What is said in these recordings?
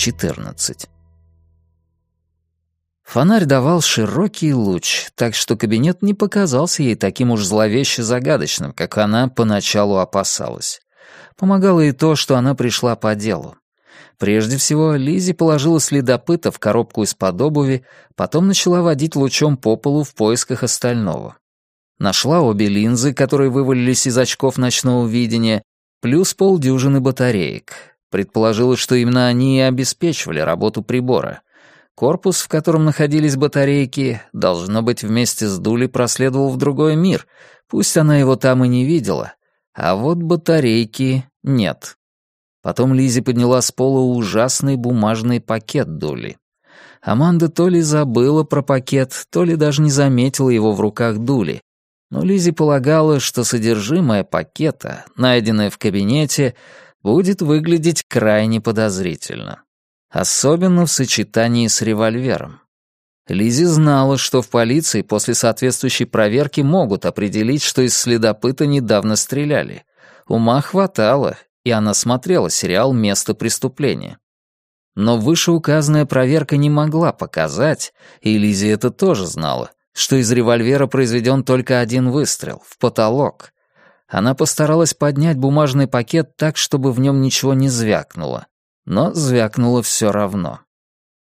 14. Фонарь давал широкий луч, так что кабинет не показался ей таким уж зловеще загадочным, как она поначалу опасалась. Помогало и то, что она пришла по делу. Прежде всего, Лизи положила следопыта в коробку из-под обуви, потом начала водить лучом по полу в поисках остального. Нашла обе линзы, которые вывалились из очков ночного видения, плюс полдюжины батареек. Предположила, что именно они и обеспечивали работу прибора. Корпус, в котором находились батарейки, должно быть, вместе с Дули проследовал в другой мир, пусть она его там и не видела. А вот батарейки нет. Потом Лизи подняла с пола ужасный бумажный пакет Дули. Аманда то ли забыла про пакет, то ли даже не заметила его в руках Дули. Но Лизи полагала, что содержимое пакета, найденное в кабинете, будет выглядеть крайне подозрительно. Особенно в сочетании с револьвером. Лизи знала, что в полиции после соответствующей проверки могут определить, что из следопыта недавно стреляли. Ума хватало, и она смотрела сериал «Место преступления». Но вышеуказанная проверка не могла показать, и Лизи это тоже знала, что из револьвера произведен только один выстрел, в потолок. Она постаралась поднять бумажный пакет так, чтобы в нем ничего не звякнуло, но звякнуло все равно.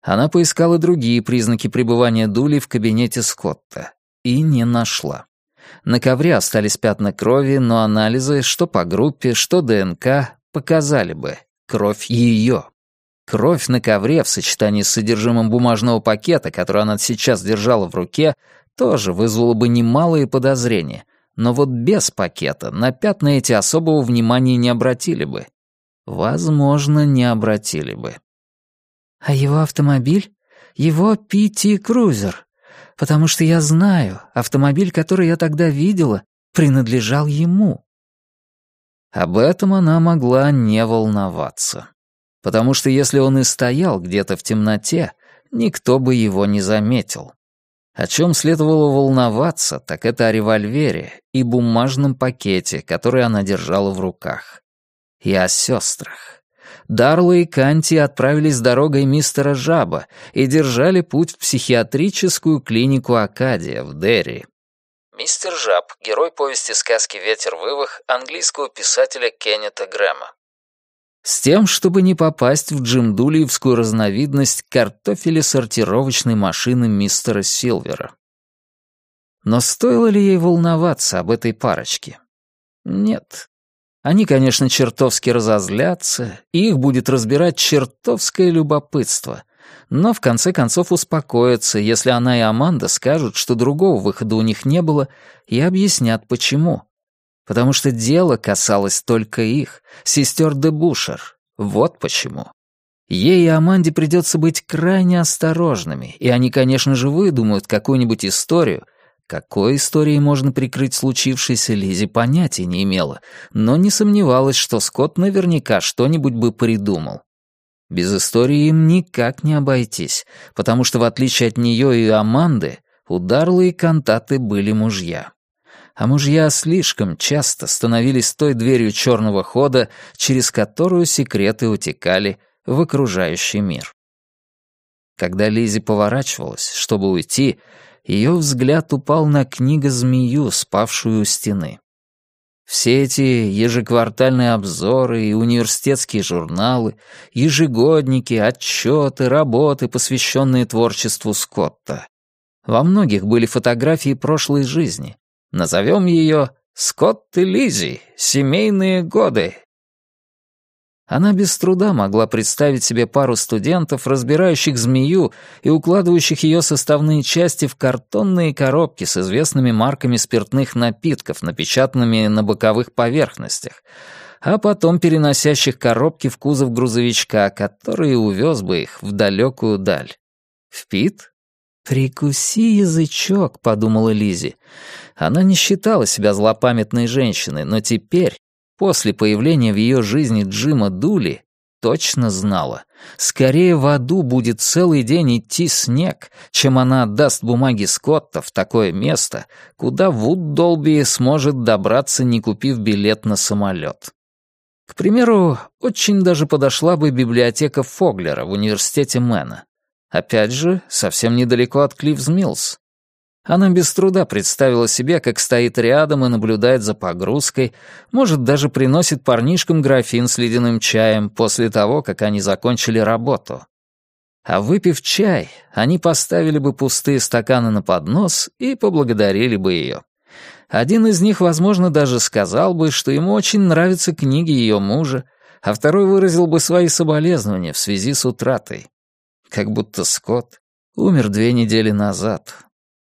Она поискала другие признаки пребывания Дули в кабинете Скотта и не нашла. На ковре остались пятна крови, но анализы, что по группе, что ДНК, показали бы кровь ее. Кровь на ковре в сочетании с содержимым бумажного пакета, который она сейчас держала в руке, тоже вызвало бы немалые подозрения. Но вот без пакета на пятна эти особого внимания не обратили бы. Возможно, не обратили бы. «А его автомобиль? Его Пити Крузер», потому что я знаю, автомобиль, который я тогда видела, принадлежал ему». Об этом она могла не волноваться. Потому что если он и стоял где-то в темноте, никто бы его не заметил. О чем следовало волноваться, так это о револьвере и бумажном пакете, который она держала в руках. И о сестрах. Дарла и Канти отправились дорогой мистера Жаба и держали путь в психиатрическую клинику Акадия в Дерри. Мистер Жаб — герой повести сказки «Ветер вывах» английского писателя Кеннета Грэма. С тем, чтобы не попасть в джимдулиевскую разновидность картофеля-сортировочной машины мистера Силвера. Но стоило ли ей волноваться об этой парочке? Нет. Они, конечно, чертовски разозлятся, и их будет разбирать чертовское любопытство. Но в конце концов успокоятся, если она и Аманда скажут, что другого выхода у них не было, и объяснят, почему. Потому что дело касалось только их, сестер де Бушер. Вот почему. Ей и Аманде придется быть крайне осторожными, и они, конечно же, выдумают какую-нибудь историю — какой историей можно прикрыть случившееся, Лизи понятия не имела, но не сомневалась, что Скотт наверняка что-нибудь бы придумал. Без истории им никак не обойтись, потому что, в отличие от нее и Аманды, у Дарлы и Кантаты были мужья. А мужья слишком часто становились той дверью черного хода, через которую секреты утекали в окружающий мир. Когда Лизи поворачивалась, чтобы уйти, ее взгляд упал на книга-змею, спавшую у стены. Все эти ежеквартальные обзоры и университетские журналы, ежегодники, отчеты, работы, посвященные творчеству Скотта. Во многих были фотографии прошлой жизни. Назовем ее «Скотт и Лизи. Семейные годы» Она без труда могла представить себе пару студентов, разбирающих змею и укладывающих ее составные части в картонные коробки с известными марками спиртных напитков, напечатанными на боковых поверхностях, а потом переносящих коробки в кузов грузовичка, который увез бы их в далекую даль. В Пит? «Прикуси язычок», — подумала Лизи. Она не считала себя злопамятной женщиной, но теперь, После появления в ее жизни Джима Дули точно знала, скорее в аду будет целый день идти снег, чем она отдаст бумаги Скотта в такое место, куда Вуд Долби сможет добраться, не купив билет на самолет. К примеру, очень даже подошла бы библиотека Фоглера в университете Мэна. Опять же, совсем недалеко от Клиффс-Миллс. Она без труда представила себе, как стоит рядом и наблюдает за погрузкой, может, даже приносит парнишкам графин с ледяным чаем после того, как они закончили работу. А выпив чай, они поставили бы пустые стаканы на поднос и поблагодарили бы ее. Один из них, возможно, даже сказал бы, что ему очень нравятся книги ее мужа, а второй выразил бы свои соболезнования в связи с утратой. Как будто Скотт умер две недели назад.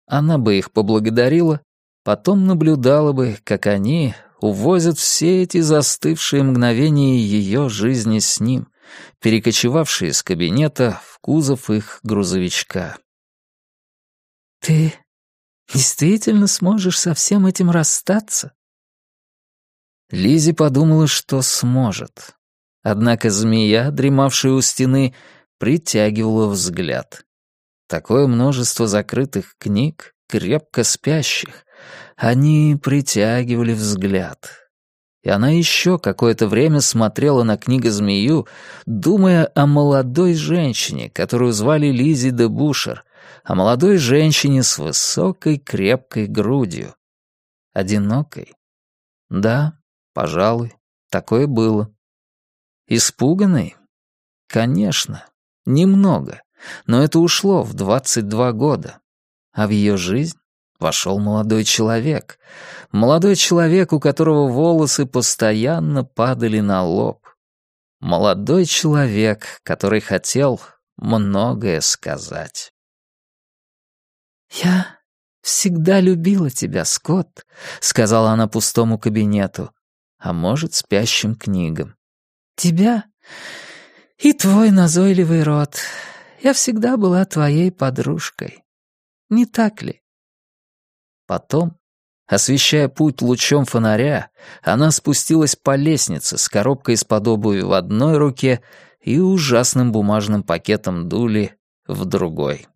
Она бы их поблагодарила, потом наблюдала бы, как они увозят все эти застывшие мгновения ее жизни с ним, перекочевавшие из кабинета в кузов их грузовичка. «Ты действительно сможешь со всем этим расстаться?» Лизи подумала, что сможет. Однако змея, дремавшая у стены, притягивала взгляд. Такое множество закрытых книг, крепко спящих, они притягивали взгляд. И она еще какое-то время смотрела на книга-змею, думая о молодой женщине, которую звали Лизи де Бушер, о молодой женщине с высокой крепкой грудью. Одинокой? Да, пожалуй, такое было. Испуганной? Конечно, немного, но это ушло в 22 года. А в ее жизнь вошел молодой человек. Молодой человек, у которого волосы постоянно падали на лоб. Молодой человек, который хотел многое сказать. «Я всегда любила тебя, Скотт», — сказала она пустому кабинету, а может, спящим книгам. «Тебя и твой назойливый рот. Я всегда была твоей подружкой. Не так ли?» Потом, освещая путь лучом фонаря, она спустилась по лестнице с коробкой из-под в одной руке и ужасным бумажным пакетом дули в другой.